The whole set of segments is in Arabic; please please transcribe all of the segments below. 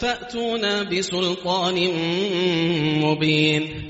فأتونا بسلطان مبين.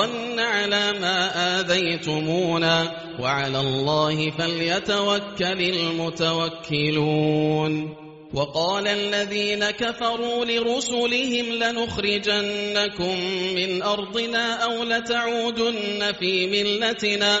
وصبرن على ما آذيتمونا وعلى الله فليتوكل المتوكلون وقال الذين كفروا لرسلهم لنخرجنكم من أرضنا أو لتعودن في ملتنا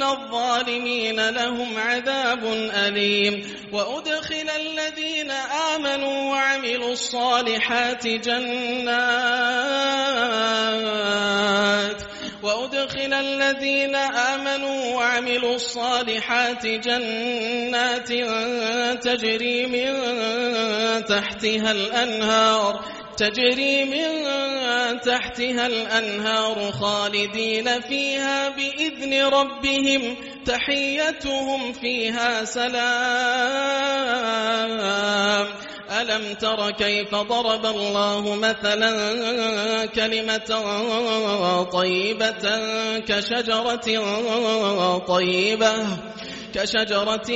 إن الظالمين لهم عذاب أليم وأدخل الذين آمنوا وعملوا الصالحات جنات وأدخل الذين آمنوا وعملوا الصالحات جنات تجري من تحتها الأنهار تجري من تحتها الأنهار خالدين فيها بإذن ربهم تحيتهم فيها سلام. ألم تر كيف ضرب الله مثلا كلمة طيبة كشجرة طيبة؟ كشجرة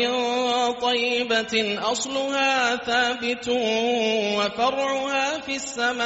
طيبة أصلها ثابت وفرعها في السماء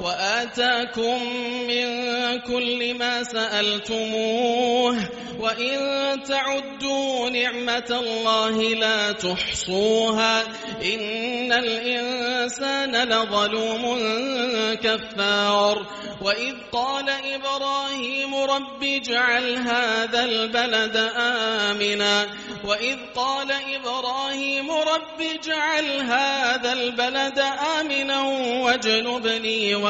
وآتاكم من كل ما سألتموه وإن تعدوا نعمة الله لا تحصوها إن الإنسان لظلوم كفار وإذ قال إبراهيم رب اجعل هذا البلد آمنا وإذ قال إبراهيم رب اجعل هذا البلد آمنا واجنبني و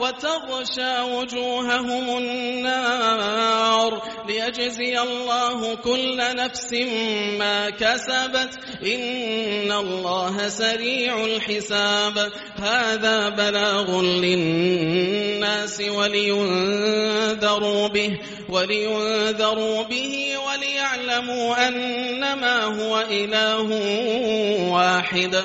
وتغشى وجوههم النار ليجزي الله كل نفس ما كسبت. إن الله سريع الحساب. هذا بلاغ للناس ولينذروا به ولينذروا به وليعلموا أنما هو إله واحد.